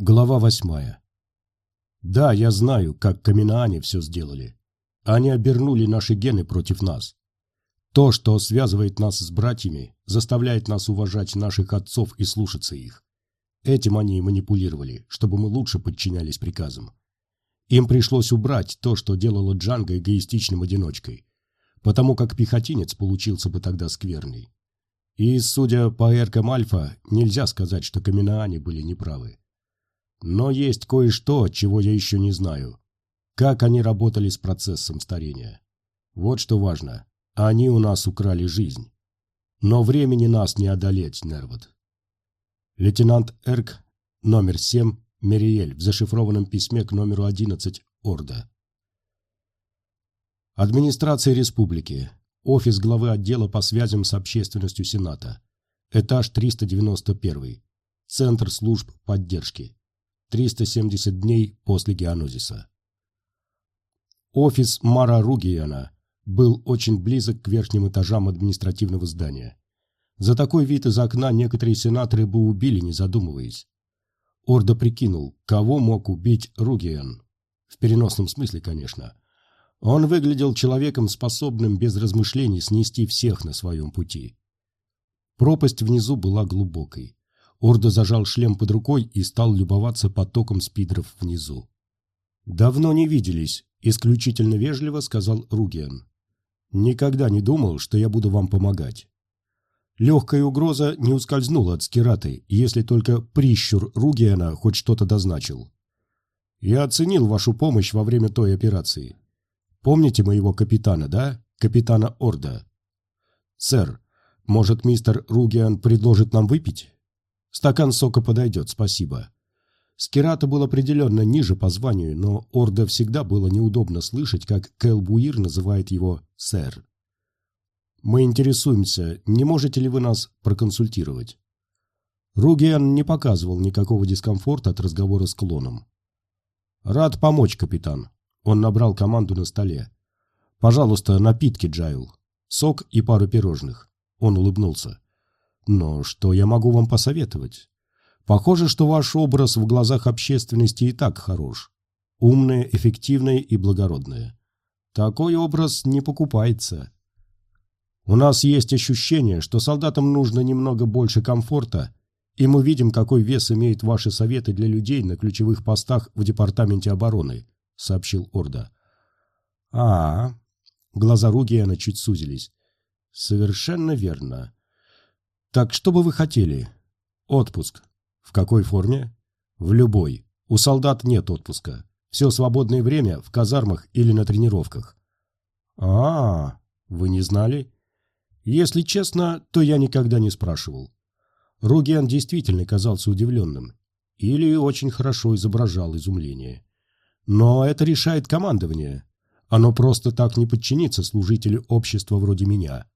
Глава восьмая. Да, я знаю, как Каминаане все сделали. Они обернули наши гены против нас. То, что связывает нас с братьями, заставляет нас уважать наших отцов и слушаться их. Этим они и манипулировали, чтобы мы лучше подчинялись приказам. Им пришлось убрать то, что делало Джанго эгоистичным одиночкой, потому как пехотинец получился бы тогда скверный. И, судя по эркам Альфа, нельзя сказать, что Каминаане были неправы. Но есть кое-что, чего я еще не знаю. Как они работали с процессом старения. Вот что важно. Они у нас украли жизнь. Но времени нас не одолеть, Нервот. Лейтенант Эрк, номер 7, Мериэль, в зашифрованном письме к номеру 11, Орда. Администрация республики. Офис главы отдела по связям с общественностью Сената. Этаж 391. Центр служб поддержки. 370 дней после геонозиса. Офис Мара Ругиана был очень близок к верхним этажам административного здания. За такой вид из окна некоторые сенаторы бы убили, не задумываясь. Орда прикинул, кого мог убить Ругиан. В переносном смысле, конечно. Он выглядел человеком, способным без размышлений снести всех на своем пути. Пропасть внизу была глубокой. Ордо зажал шлем под рукой и стал любоваться потоком спидров внизу. «Давно не виделись», – исключительно вежливо сказал Ругиан. «Никогда не думал, что я буду вам помогать». Легкая угроза не ускользнула от Скираты, если только прищур Ругиана хоть что-то дозначил. «Я оценил вашу помощь во время той операции. Помните моего капитана, да? Капитана Орда?» «Сэр, может, мистер Ругиан предложит нам выпить?» Стакан сока подойдет, спасибо. Скирата был определенно ниже по званию, но Орда всегда было неудобно слышать, как Кэл Буир называет его «сэр». «Мы интересуемся, не можете ли вы нас проконсультировать?» Ругиан не показывал никакого дискомфорта от разговора с клоном. «Рад помочь, капитан». Он набрал команду на столе. «Пожалуйста, напитки, Джайл. Сок и пару пирожных». Он улыбнулся. Но что я могу вам посоветовать? Похоже, что ваш образ в глазах общественности и так хорош. Умное, эффективное и благородное. Такой образ не покупается. У нас есть ощущение, что солдатам нужно немного больше комфорта, и мы видим, какой вес имеют ваши советы для людей на ключевых постах в Департаменте обороны, сообщил Орда. А, -а, -а. глаза Ругиана чуть сузились. Совершенно верно. Так что бы вы хотели? Отпуск. В какой форме? В любой. У солдат нет отпуска. Все свободное время в казармах или на тренировках. А, -а, -а вы не знали? Если честно, то я никогда не спрашивал. Ругиан действительно казался удивленным. Или очень хорошо изображал изумление. Но это решает командование. Оно просто так не подчинится служителю общества вроде меня.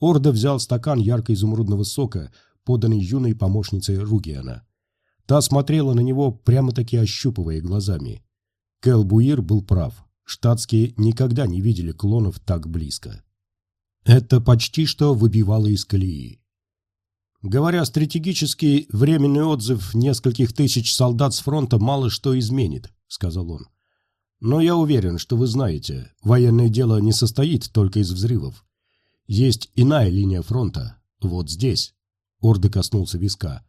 Орда взял стакан ярко-изумрудного сока, поданный юной помощницей Ругиана. Та смотрела на него, прямо-таки ощупывая глазами. Кэл Буир был прав. Штатские никогда не видели клонов так близко. Это почти что выбивало из колеи. Говоря стратегически, временный отзыв нескольких тысяч солдат с фронта мало что изменит, сказал он. Но я уверен, что вы знаете, военное дело не состоит только из взрывов. Есть иная линия фронта. Вот здесь. Орды коснулся виска.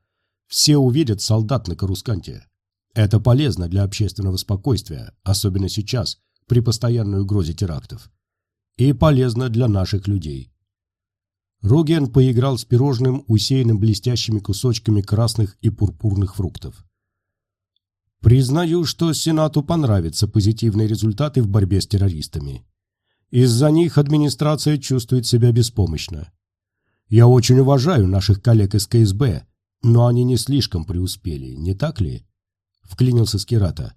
Все увидят солдат на Карусканте. Это полезно для общественного спокойствия, особенно сейчас, при постоянной угрозе терактов. И полезно для наших людей. Роген поиграл с пирожным, усеянным блестящими кусочками красных и пурпурных фруктов. Признаю, что Сенату понравятся позитивные результаты в борьбе с террористами. Из-за них администрация чувствует себя беспомощно. Я очень уважаю наших коллег из КСБ, но они не слишком преуспели, не так ли? Вклинился Скирата.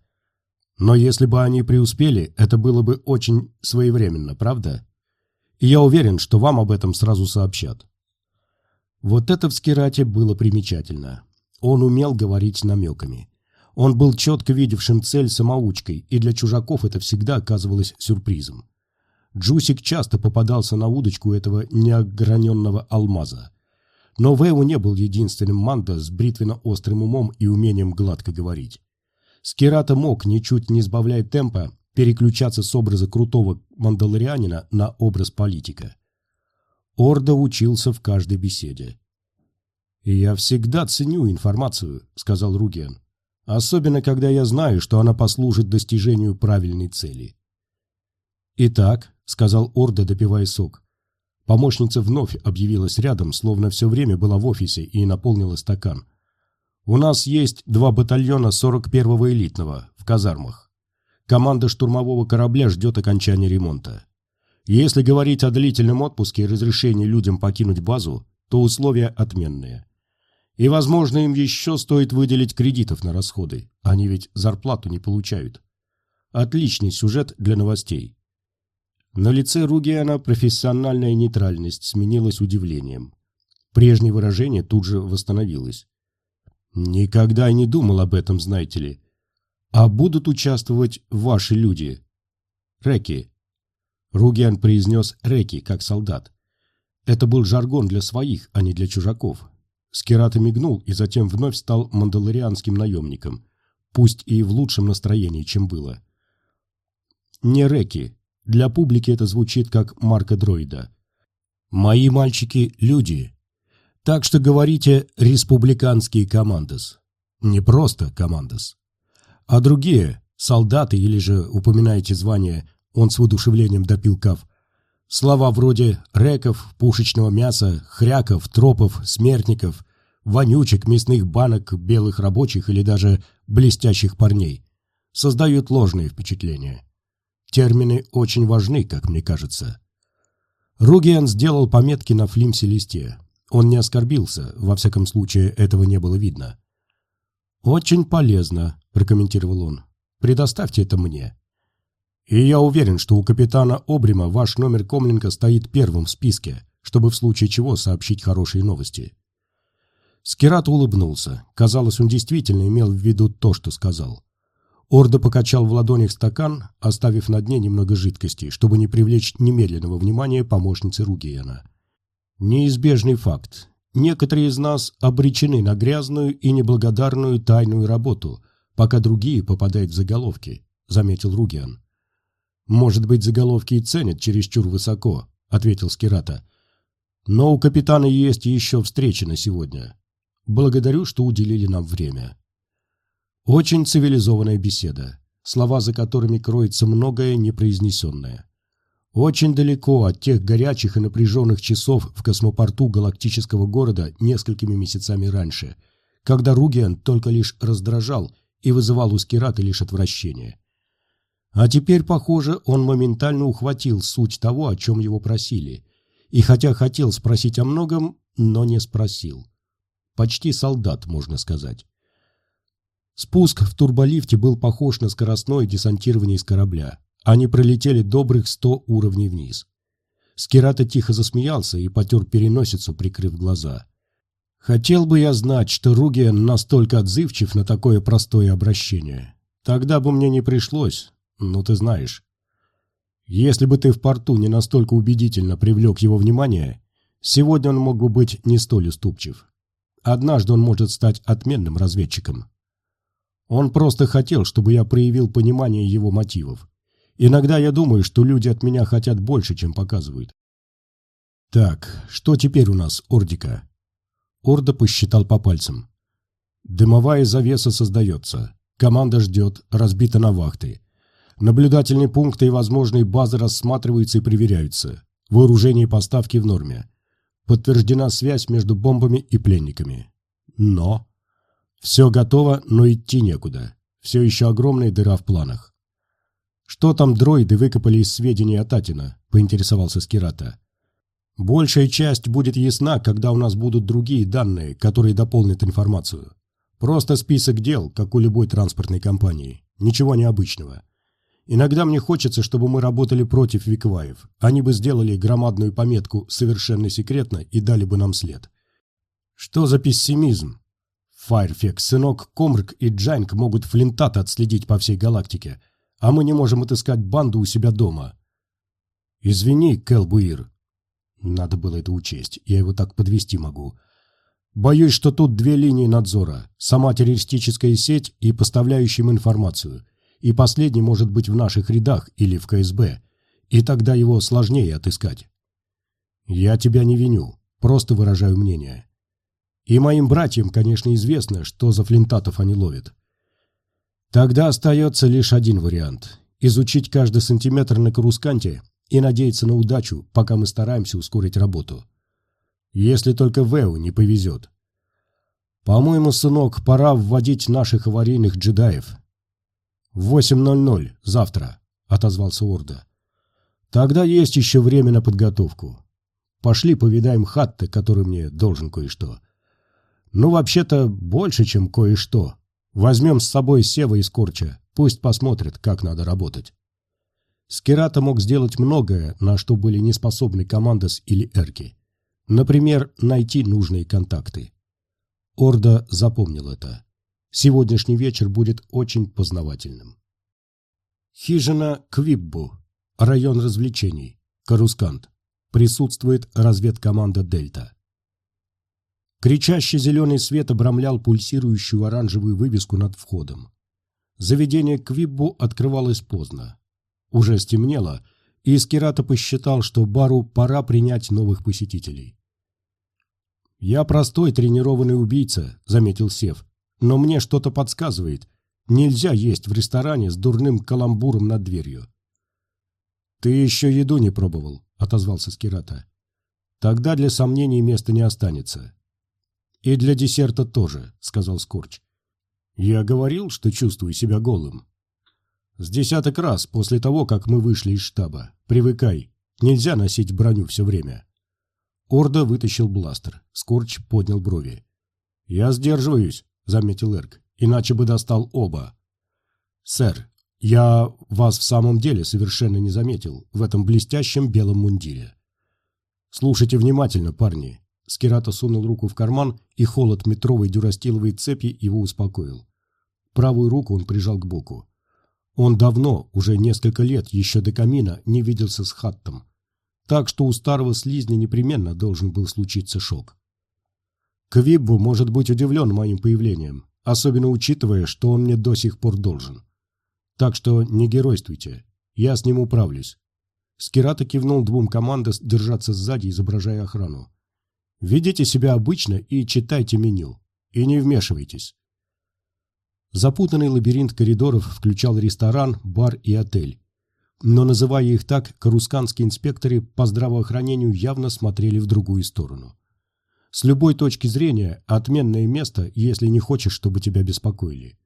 Но если бы они преуспели, это было бы очень своевременно, правда? И я уверен, что вам об этом сразу сообщат. Вот это в Скирате было примечательно. Он умел говорить намеками. Он был четко видевшим цель самоучкой, и для чужаков это всегда оказывалось сюрпризом. Джусик часто попадался на удочку этого неограненного алмаза. Но Вэу не был единственным манда с бритвенно-острым умом и умением гладко говорить. Скирата мог, ничуть не сбавляя темпа, переключаться с образа крутого мандалорианина на образ политика. Орда учился в каждой беседе. «Я всегда ценю информацию», — сказал Руген. «Особенно, когда я знаю, что она послужит достижению правильной цели». «Итак», — сказал Орда, допивая сок. Помощница вновь объявилась рядом, словно все время была в офисе и наполнила стакан. «У нас есть два батальона 41-го элитного в казармах. Команда штурмового корабля ждет окончания ремонта. Если говорить о длительном отпуске и разрешении людям покинуть базу, то условия отменные. И, возможно, им еще стоит выделить кредитов на расходы. Они ведь зарплату не получают. Отличный сюжет для новостей. На лице Ругиана профессиональная нейтральность сменилась удивлением. Прежнее выражение тут же восстановилось. «Никогда не думал об этом, знаете ли. А будут участвовать ваши люди?» «Реки». Ругиан произнес «реки», как солдат. Это был жаргон для своих, а не для чужаков. Скирата мигнул и затем вновь стал мандалорианским наемником, пусть и в лучшем настроении, чем было. «Не реки», для публики это звучит как марка дроида. Мои мальчики – люди. Так что говорите «республиканские командос». Не просто командос. А другие – солдаты или же упоминаете звание «он с воодушевлением допил кав». Слова вроде «реков», «пушечного мяса», «хряков», «тропов», «смертников», «вонючек», «мясных банок», «белых рабочих» или даже «блестящих парней» создают ложные впечатления. Термины очень важны, как мне кажется. Ругиан сделал пометки на флимсе-листе. Он не оскорбился, во всяком случае, этого не было видно. «Очень полезно», – прокомментировал он. «Предоставьте это мне». «И я уверен, что у капитана Обрима ваш номер Комленко стоит первым в списке, чтобы в случае чего сообщить хорошие новости». Скират улыбнулся. Казалось, он действительно имел в виду то, что сказал. Орда покачал в ладонях стакан, оставив на дне немного жидкости, чтобы не привлечь немедленного внимания помощницы Ругиена. Неизбежный факт. Некоторые из нас обречены на грязную и неблагодарную тайную работу, пока другие попадают в заголовки, заметил Ругиан. Может быть, заголовки и ценят чересчур высоко, ответил Скирата. Но у капитана есть еще встреча на сегодня. Благодарю, что уделили нам время. Очень цивилизованная беседа, слова за которыми кроется многое непроизнесенное. Очень далеко от тех горячих и напряженных часов в космопорту галактического города несколькими месяцами раньше, когда Ругиан только лишь раздражал и вызывал у Скирата лишь отвращение. А теперь, похоже, он моментально ухватил суть того, о чем его просили, и хотя хотел спросить о многом, но не спросил. Почти солдат, можно сказать. Спуск в турболифте был похож на скоростное десантирование из корабля. Они пролетели добрых сто уровней вниз. Скирата тихо засмеялся и потер переносицу, прикрыв глаза. «Хотел бы я знать, что Ругиан настолько отзывчив на такое простое обращение. Тогда бы мне не пришлось, ну ты знаешь. Если бы ты в порту не настолько убедительно привлек его внимание, сегодня он мог бы быть не столь уступчив. Однажды он может стать отменным разведчиком». Он просто хотел, чтобы я проявил понимание его мотивов. Иногда я думаю, что люди от меня хотят больше, чем показывают. Так, что теперь у нас, Ордика? Орда посчитал по пальцам. Дымовая завеса создается. Команда ждет, разбита на вахты. Наблюдательные пункты и возможные базы рассматриваются и проверяются. Вооружение и поставки в норме. Подтверждена связь между бомбами и пленниками. Но... Все готово, но идти некуда. Все еще огромная дыра в планах. «Что там дроиды выкопали из сведений о Татина?» – поинтересовался Скирата. «Большая часть будет ясна, когда у нас будут другие данные, которые дополнят информацию. Просто список дел, как у любой транспортной компании. Ничего необычного. Иногда мне хочется, чтобы мы работали против Викваев. Они бы сделали громадную пометку «совершенно секретно» и дали бы нам след. Что за пессимизм? Файрфекс, сынок Комрк и Джанг могут флинтат отследить по всей галактике, а мы не можем отыскать банду у себя дома. Извини, Келбуир. Надо было это учесть, я его так подвести могу. Боюсь, что тут две линии надзора. Сама террористическая сеть и поставляющим информацию. И последний может быть в наших рядах или в КСБ. И тогда его сложнее отыскать. Я тебя не виню, просто выражаю мнение. И моим братьям, конечно, известно, что за флинтатов они ловят. Тогда остается лишь один вариант – изучить каждый сантиметр на Карусканте и надеяться на удачу, пока мы стараемся ускорить работу. Если только Вэу не повезет. По-моему, сынок, пора вводить наших аварийных джедаев. В 8.00 завтра, отозвался Орда. Тогда есть еще время на подготовку. Пошли повидаем Хатта, который мне должен кое-что. Ну, вообще-то, больше, чем кое-что. Возьмем с собой Сева и Скорча. Пусть посмотрят, как надо работать. Скирата мог сделать многое, на что были не способны Командос или Эрки. Например, найти нужные контакты. Орда запомнил это. Сегодняшний вечер будет очень познавательным. Хижина Квиббу. Район развлечений. Карускант. Присутствует разведкоманда «Дельта». Кричащий зеленый свет обрамлял пульсирующую оранжевую вывеску над входом. Заведение Квиббу открывалось поздно. Уже стемнело, и Скирата посчитал, что бару пора принять новых посетителей. «Я простой тренированный убийца», — заметил Сев. «Но мне что-то подсказывает. Нельзя есть в ресторане с дурным каламбуром над дверью». «Ты еще еду не пробовал», — отозвался Скирата. «Тогда для сомнений места не останется». «И для десерта тоже», — сказал Скорч. «Я говорил, что чувствую себя голым». С десяток раз после того, как мы вышли из штаба. Привыкай. Нельзя носить броню все время. Орда вытащил бластер. Скорч поднял брови. «Я сдерживаюсь», — заметил Эрк, — «иначе бы достал оба». «Сэр, я вас в самом деле совершенно не заметил в этом блестящем белом мундире». «Слушайте внимательно, парни». Скирата сунул руку в карман, и холод метровой дюрастиловой цепи его успокоил. Правую руку он прижал к боку. Он давно, уже несколько лет, еще до камина, не виделся с Хаттом. Так что у старого слизня непременно должен был случиться шок. Квиббу может быть удивлен моим появлением, особенно учитывая, что он мне до сих пор должен. Так что не геройствуйте, я с ним управлюсь. Скирата кивнул двум командос держаться сзади, изображая охрану. Ведите себя обычно и читайте меню. И не вмешивайтесь. Запутанный лабиринт коридоров включал ресторан, бар и отель. Но, называя их так, карусканские инспекторы по здравоохранению явно смотрели в другую сторону. С любой точки зрения, отменное место, если не хочешь, чтобы тебя беспокоили.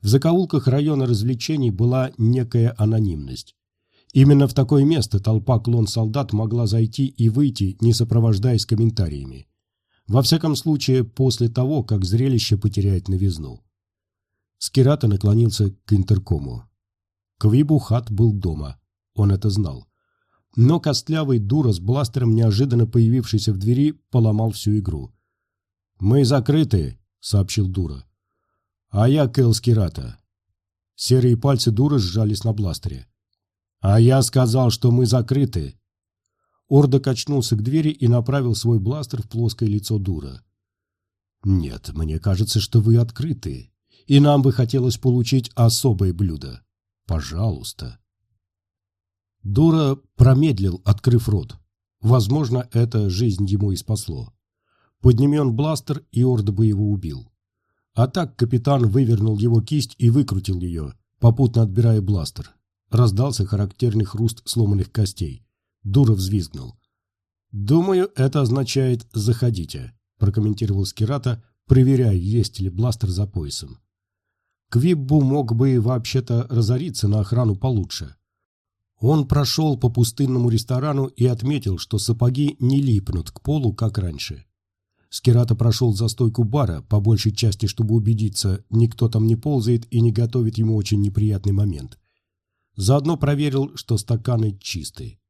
В закоулках района развлечений была некая анонимность. Именно в такое место толпа клон-солдат могла зайти и выйти, не сопровождаясь комментариями. Во всяком случае, после того, как зрелище потеряет новизну. Скирата наклонился к интеркому. Квибу Хат был дома. Он это знал. Но костлявый дура с бластером, неожиданно появившийся в двери, поломал всю игру. «Мы закрыты», — сообщил дура. «А я Кэл Скирата». Серые пальцы дура сжались на бластере. «А я сказал, что мы закрыты». Орда качнулся к двери и направил свой бластер в плоское лицо дура. «Нет, мне кажется, что вы открыты и нам бы хотелось получить особое блюдо. Пожалуйста. Дура промедлил, открыв рот. Возможно, это жизнь ему и спасло. Поднемен бластер, и Орда бы его убил. А так капитан вывернул его кисть и выкрутил ее, попутно отбирая бластер. Раздался характерный хруст сломанных костей. Дура взвизгнул. «Думаю, это означает «заходите», – прокомментировал Скирата, проверяя, есть ли бластер за поясом. Квиббу мог бы вообще-то разориться на охрану получше. Он прошел по пустынному ресторану и отметил, что сапоги не липнут к полу, как раньше. Скирата прошел за стойку бара, по большей части, чтобы убедиться, никто там не ползает и не готовит ему очень неприятный момент. Заодно проверил, что стаканы чистые.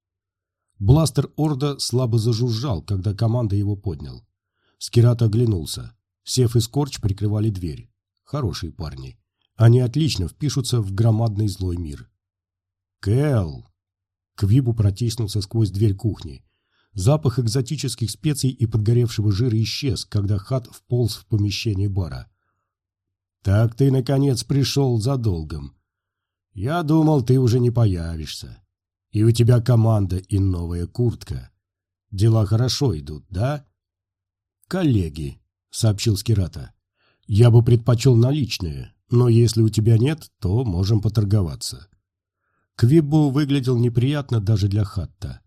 Бластер Орда слабо зажужжал, когда команда его поднял. Скирата оглянулся. Сев и Скорч прикрывали дверь. Хорошие парни. Они отлично впишутся в громадный злой мир. «Кэл!» Квибу протиснулся сквозь дверь кухни. Запах экзотических специй и подгоревшего жира исчез, когда Хат вполз в помещение бара. «Так ты, наконец, пришел за долгом. Я думал, ты уже не появишься. И у тебя команда и новая куртка. Дела хорошо идут, да?» «Коллеги», — сообщил Скирата. «Я бы предпочел наличные, но если у тебя нет, то можем поторговаться». Квиббу выглядел неприятно даже для Хатта.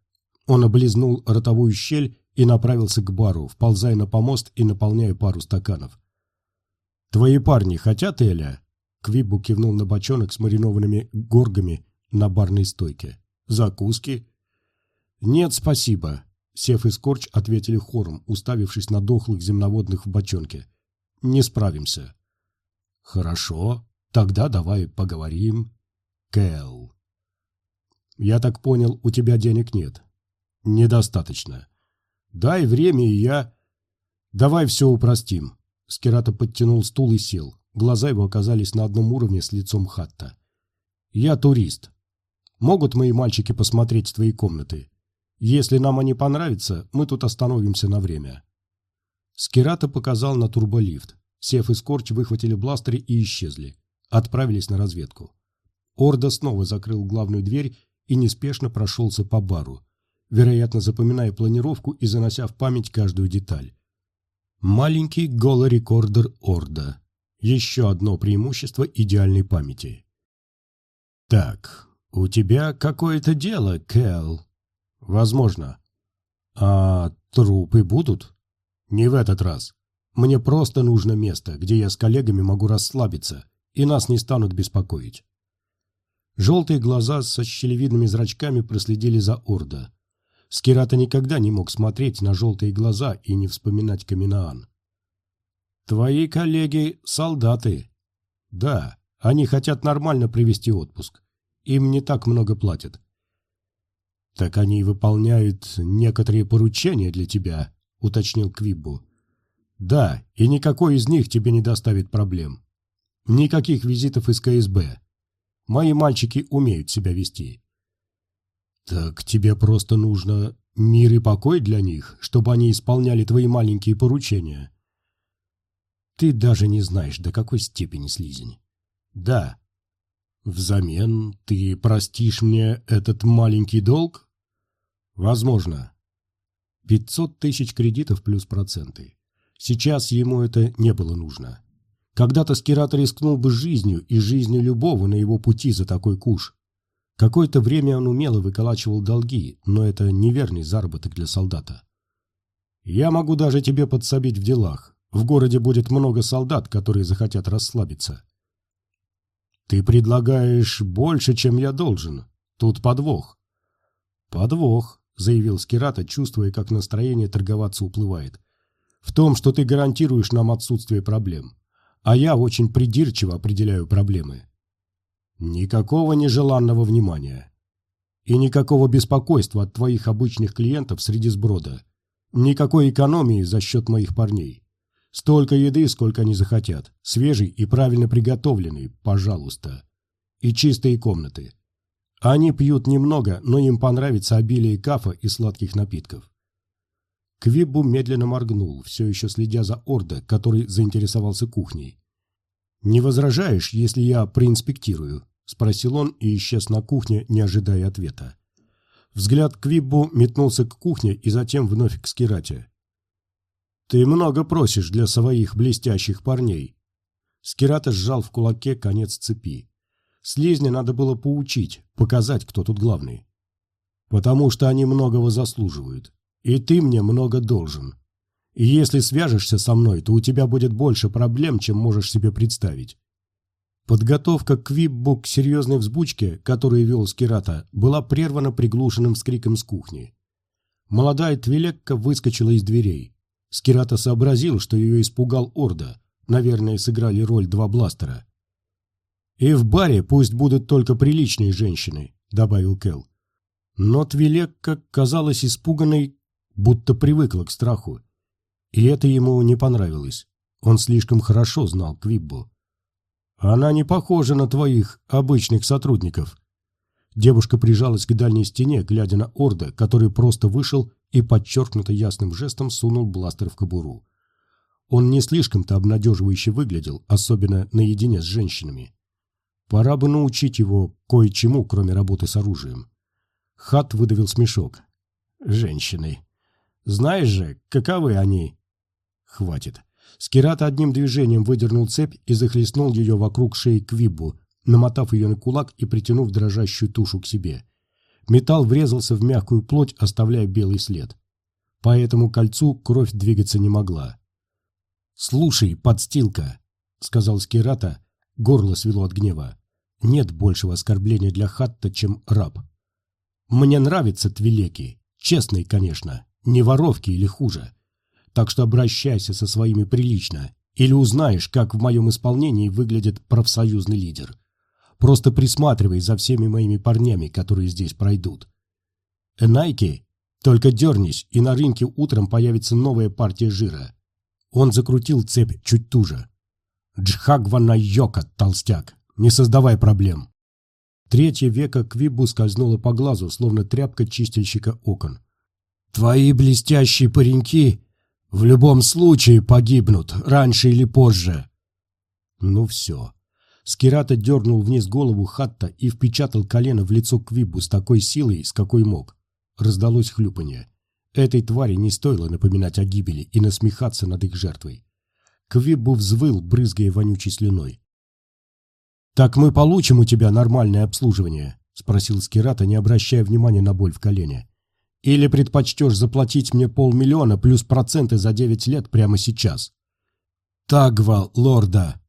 Он облизнул ротовую щель и направился к бару, вползая на помост и наполняя пару стаканов. «Твои парни хотят Эля?» Квиббу кивнул на бочонок с маринованными горгами на барной стойке. «Закуски?» «Нет, спасибо», — Сев и Скорч ответили хором, уставившись на дохлых земноводных в бочонке. «Не справимся». «Хорошо, тогда давай поговорим. Кэл». «Я так понял, у тебя денег нет. Недостаточно. Дай время, и я... Давай все упростим. Скирата подтянул стул и сел. Глаза его оказались на одном уровне с лицом Хатта. Я турист. Могут мои мальчики посмотреть твои комнаты? Если нам они понравятся, мы тут остановимся на время. Скирата показал на турболифт. Сев и Скорч выхватили бластеры и исчезли. Отправились на разведку. Орда снова закрыл главную дверь и неспешно прошелся по бару вероятно, запоминая планировку и занося в память каждую деталь. Маленький голорекордер Орда. Еще одно преимущество идеальной памяти. «Так, у тебя какое-то дело, Кэл?» «Возможно». «А трупы будут?» «Не в этот раз. Мне просто нужно место, где я с коллегами могу расслабиться, и нас не станут беспокоить». Желтые глаза со щелевидными зрачками проследили за Орда. Скирата никогда не мог смотреть на желтые глаза и не вспоминать Каминаан. «Твои коллеги — солдаты». «Да, они хотят нормально провести отпуск. Им не так много платят». «Так они выполняют некоторые поручения для тебя», — уточнил Квиббу. «Да, и никакой из них тебе не доставит проблем. Никаких визитов из КСБ. Мои мальчики умеют себя вести. «Так тебе просто нужно мир и покой для них, чтобы они исполняли твои маленькие поручения». «Ты даже не знаешь, до какой степени слизень». «Да». «Взамен ты простишь мне этот маленький долг?» «Возможно». «Пятьсот тысяч кредитов плюс проценты. Сейчас ему это не было нужно. Когда-то Скират рискнул бы жизнью и жизнью любого на его пути за такой куш. Какое-то время он умело выколачивал долги, но это неверный заработок для солдата. «Я могу даже тебе подсобить в делах. В городе будет много солдат, которые захотят расслабиться». «Ты предлагаешь больше, чем я должен. Тут подвох». «Подвох», — заявил Скирата, чувствуя, как настроение торговаться уплывает. «В том, что ты гарантируешь нам отсутствие проблем. А я очень придирчиво определяю проблемы. Никакого нежеланного внимания. И никакого беспокойства от твоих обычных клиентов среди сброда. Никакой экономии за счет моих парней. Столько еды, сколько они захотят. Свежий и правильно приготовленный, пожалуйста. И чистые комнаты. Они пьют немного, но им понравится обилие кафа и сладких напитков. Квиббу медленно моргнул, все еще следя за Ордо, который заинтересовался кухней. «Не возражаешь, если я проинспектирую?» – спросил он и исчез на кухне, не ожидая ответа. Взгляд Квиббу метнулся к кухне и затем вновь к Скирате. «Ты много просишь для своих блестящих парней». Скирата сжал в кулаке конец цепи. Слизня надо было поучить, показать, кто тут главный. «Потому что они многого заслуживают. И ты мне много должен. И если свяжешься со мной, то у тебя будет больше проблем, чем можешь себе представить. Подготовка к випбу к серьезной взбучке, которую вел Скирата, была прервана приглушенным скриком с кухни. Молодая Твилекка выскочила из дверей. Скирата сообразил, что ее испугал Орда. Наверное, сыграли роль два бластера. «И в баре пусть будут только приличные женщины», — добавил Кел. Но Твилекка казалась испуганной, будто привыкла к страху. И это ему не понравилось. Он слишком хорошо знал Квиббу. Она не похожа на твоих обычных сотрудников. Девушка прижалась к дальней стене, глядя на Орда, который просто вышел и подчеркнуто ясным жестом сунул бластер в кобуру. Он не слишком-то обнадеживающе выглядел, особенно наедине с женщинами. Пора бы научить его кое-чему, кроме работы с оружием. Хат выдавил смешок. «Женщины. Знаешь же, каковы они?» «Хватит». Скирата одним движением выдернул цепь и захлестнул ее вокруг шеи Квиббу, намотав ее на кулак и притянув дрожащую тушу к себе. Металл врезался в мягкую плоть, оставляя белый след. По этому кольцу кровь двигаться не могла. «Слушай, подстилка», — сказал Скирата, горло свело от гнева. «Нет большего оскорбления для Хатта, чем раб. Мне нравятся твилеки, честные, конечно, не воровки или хуже. Так что обращайся со своими прилично, или узнаешь, как в моем исполнении выглядит профсоюзный лидер. Просто присматривай за всеми моими парнями, которые здесь пройдут. Найки, только дернись, и на рынке утром появится новая партия жира. Он закрутил цепь чуть туже. Джхагвана Йока, толстяк, не создавай проблем. Третье века Квибу скользнуло по глазу, словно тряпка чистильщика окон. «Твои блестящие пареньки в любом случае погибнут, раньше или позже». Ну все. Скирата дернул вниз голову Хатта и впечатал колено в лицо Квибу с такой силой, с какой мог. Раздалось хлюпанье. Этой твари не стоило напоминать о гибели и насмехаться над их жертвой. Квибу взвыл, брызгая вонючей слюной. «Так мы получим у тебя нормальное обслуживание?» — спросил Скирата, не обращая внимания на боль в колене. «Или предпочтешь заплатить мне полмиллиона плюс проценты за девять лет прямо сейчас?» «Тагва, лорда!»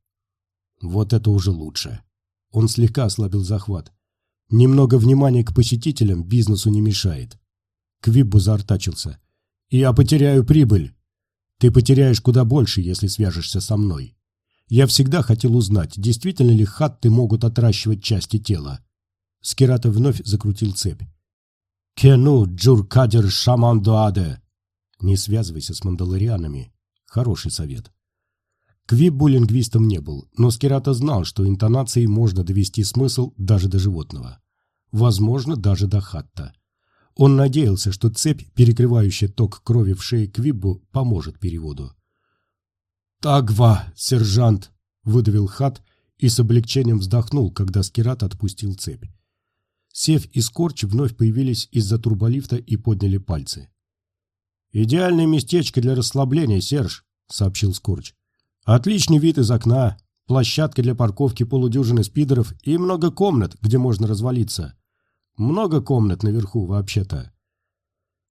Вот это уже лучше. Он слегка ослабил захват. Немного внимания к посетителям бизнесу не мешает. Квиббу заортачился. «Я потеряю прибыль. Ты потеряешь куда больше, если свяжешься со мной. Я всегда хотел узнать, действительно ли хатты могут отращивать части тела». Скирата вновь закрутил цепь. «Кену джуркадер шамандуаде!» Не связывайся с мандаларианами. Хороший совет. Квиббу лингвистом не был, но Скирата знал, что интонацией можно довести смысл даже до животного. Возможно, даже до хатта. Он надеялся, что цепь, перекрывающая ток крови в шее Квиббу, поможет переводу. «Тагва, сержант!» – выдавил хат и с облегчением вздохнул, когда Скират отпустил цепь. Сев и Скорч вновь появились из-за турболифта и подняли пальцы. «Идеальное местечко для расслабления, Серж», — сообщил Скорч. Отличный вид из окна, площадка для парковки полудюжины спидеров и много комнат, где можно развалиться. Много комнат наверху, вообще-то.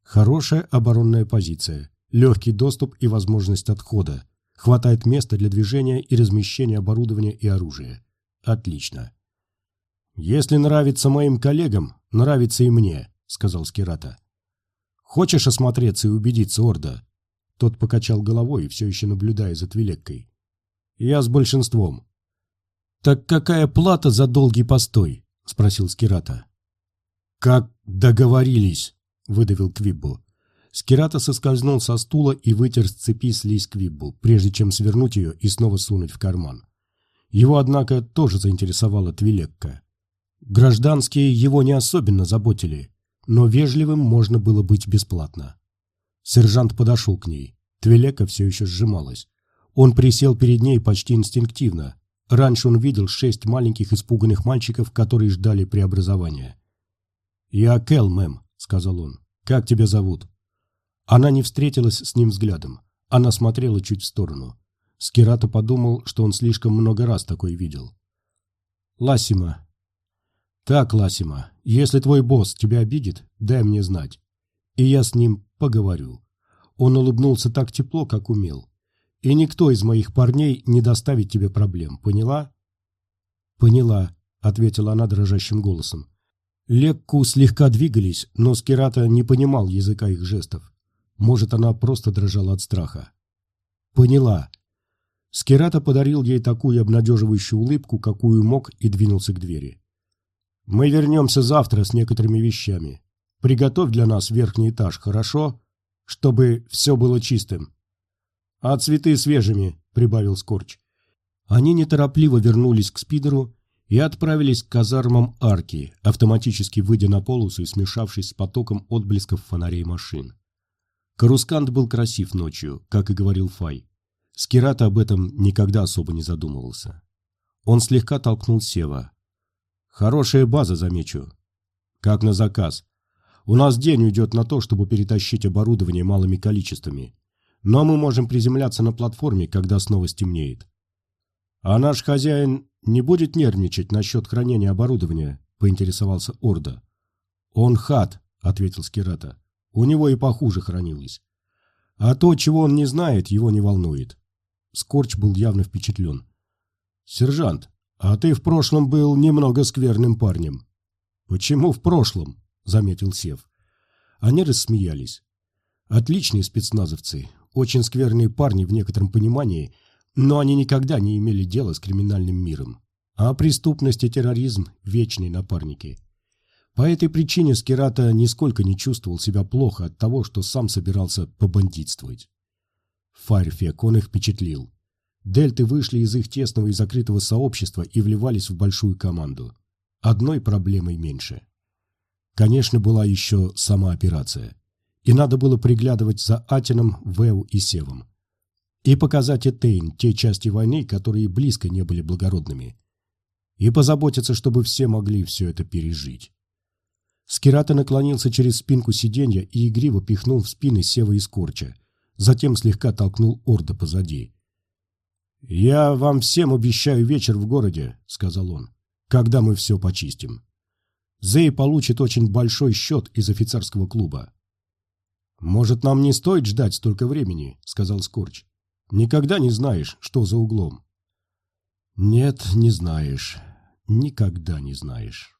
Хорошая оборонная позиция, легкий доступ и возможность отхода. Хватает места для движения и размещения оборудования и оружия. Отлично. «Если нравится моим коллегам, нравится и мне», — сказал Скирата. «Хочешь осмотреться и убедиться, Орда? Тот покачал головой, все еще наблюдая за Твилеккой. «Я с большинством». «Так какая плата за долгий постой?» — спросил Скирата. «Как договорились», — выдавил Квиббу. Скирата соскользнул со стула и вытер с цепи слизь Квиббу, прежде чем свернуть ее и снова сунуть в карман. Его, однако, тоже заинтересовала Твилекка. Гражданские его не особенно заботили, но вежливым можно было быть бесплатно. Сержант подошел к ней. Твилека все еще сжималась. Он присел перед ней почти инстинктивно. Раньше он видел шесть маленьких испуганных мальчиков, которые ждали преобразования. «Я Кэл, мэм», — сказал он. «Как тебя зовут?» Она не встретилась с ним взглядом. Она смотрела чуть в сторону. Скирата подумал, что он слишком много раз такое видел. «Ласима». «Так, Ласима, если твой босс тебя обидит, дай мне знать. И я с ним поговорю. Он улыбнулся так тепло, как умел. И никто из моих парней не доставит тебе проблем, поняла? Поняла, ответила она дрожащим голосом. Лекку слегка двигались, но Скирата не понимал языка их жестов. Может, она просто дрожала от страха. Поняла. Скирата подарил ей такую обнадеживающую улыбку, какую мог, и двинулся к двери. «Мы вернемся завтра с некоторыми вещами. Приготовь для нас верхний этаж, хорошо? Чтобы все было чистым. А цветы свежими, прибавил Скорч. Они неторопливо вернулись к спидеру, и отправились к казармам арки, автоматически выйдя на полосу и смешавшись с потоком отблесков фонарей машин. Карускант был красив ночью, как и говорил Фай. Скирата об этом никогда особо не задумывался. Он слегка толкнул Сева. «Хорошая база, замечу. Как на заказ. У нас день уйдет на то, чтобы перетащить оборудование малыми количествами. Но мы можем приземляться на платформе, когда снова стемнеет. А наш хозяин не будет нервничать насчет хранения оборудования, поинтересовался Орда. Он хат, ответил Скирата. У него и похуже хранилось. А то, чего он не знает, его не волнует. Скорч был явно впечатлен. «Сержант, а ты в прошлом был немного скверным парнем». «Почему в прошлом?» – заметил Сев. Они рассмеялись. «Отличные спецназовцы, очень скверные парни в некотором понимании, но они никогда не имели дела с криминальным миром. А преступность и терроризм – вечные напарники. По этой причине Скирата нисколько не чувствовал себя плохо от того, что сам собирался побандитствовать. Файрфек он их впечатлил. Дельты вышли из их тесного и закрытого сообщества и вливались в большую команду. Одной проблемой меньше. Конечно, была еще сама операция. И надо было приглядывать за Атином, Вэу и Севом. И показать Этейн те части войны, которые близко не были благородными. И позаботиться, чтобы все могли все это пережить. Скирата наклонился через спинку сиденья и игриво пихнул в спины Сева и Скорча. Затем слегка толкнул Орда позади. «Я вам всем обещаю вечер в городе», — сказал он, — «когда мы все почистим. Зей получит очень большой счет из офицерского клуба». «Может, нам не стоит ждать столько времени», — сказал Скорч. «Никогда не знаешь, что за углом». «Нет, не знаешь. Никогда не знаешь».